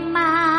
妈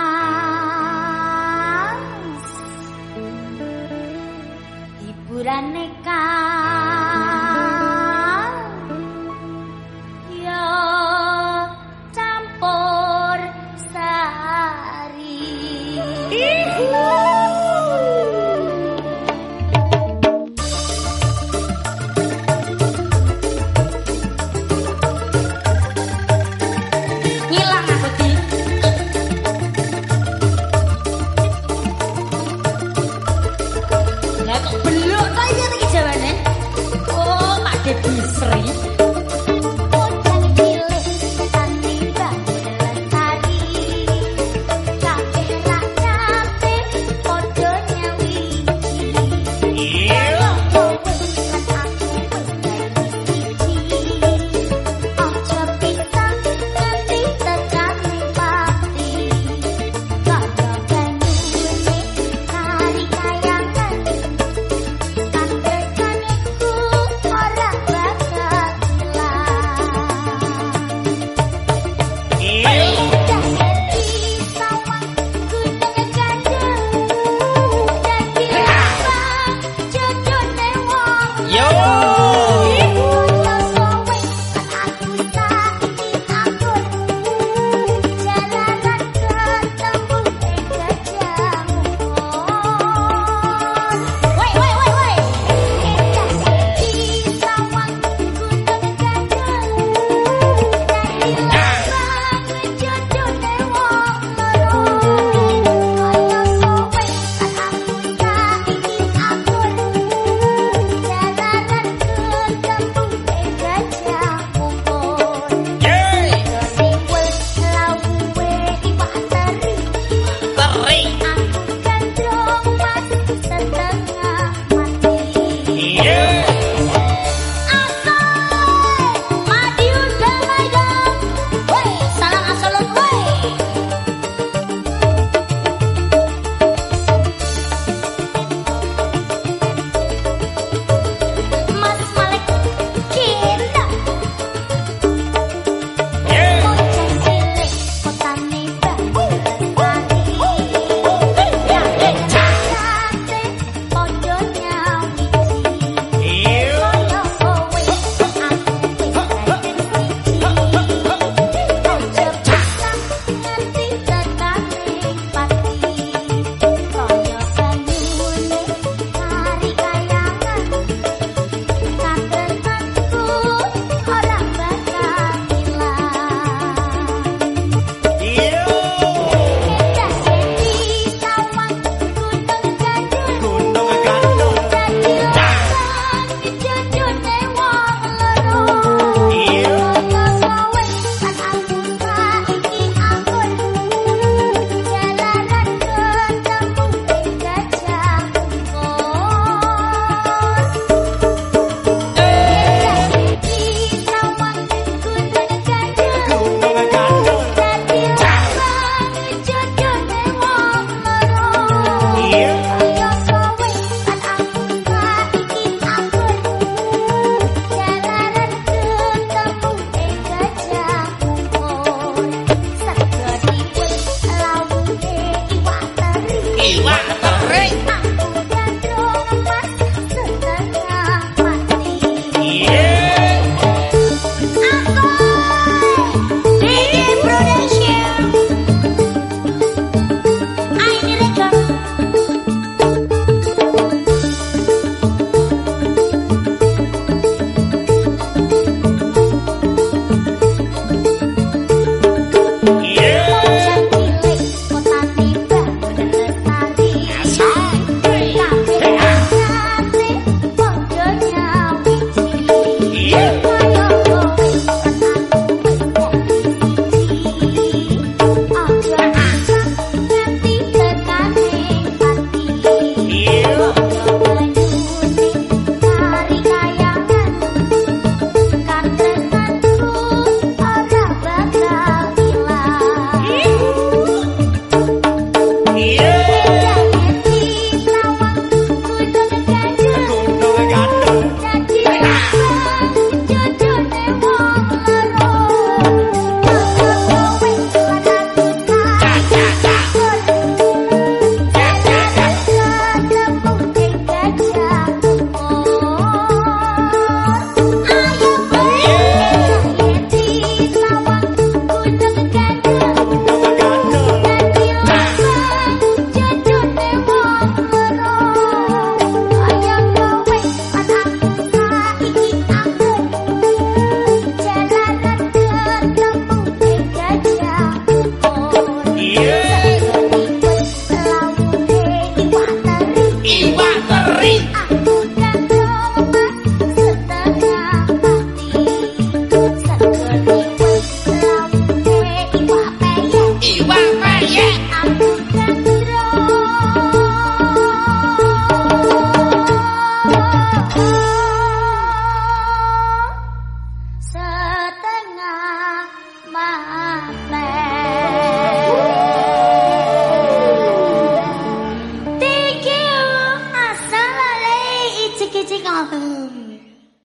yeah.